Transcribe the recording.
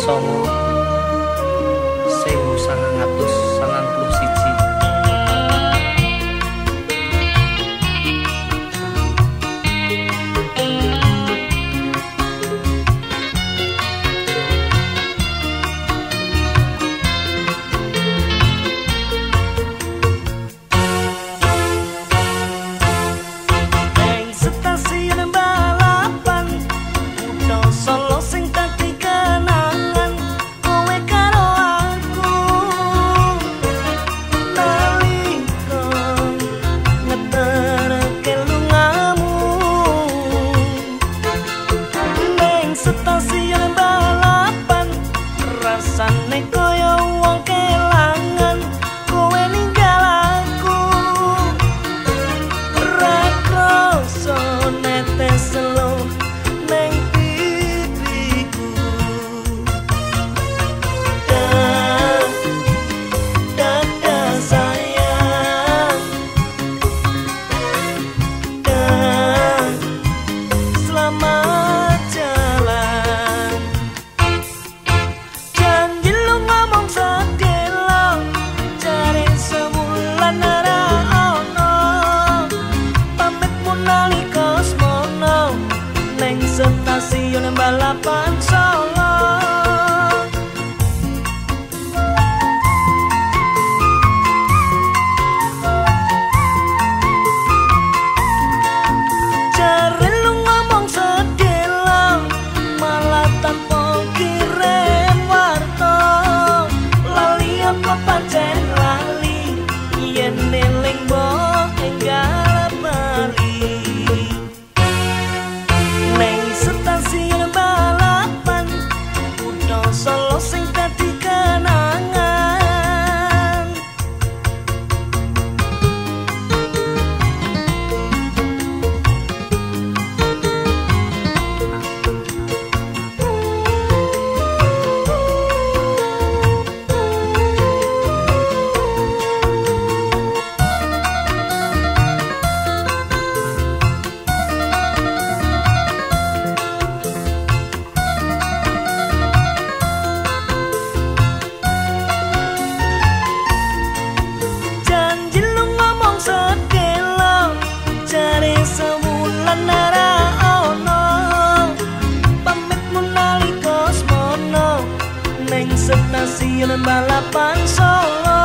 算了。Stasiun stasiun balapan Solo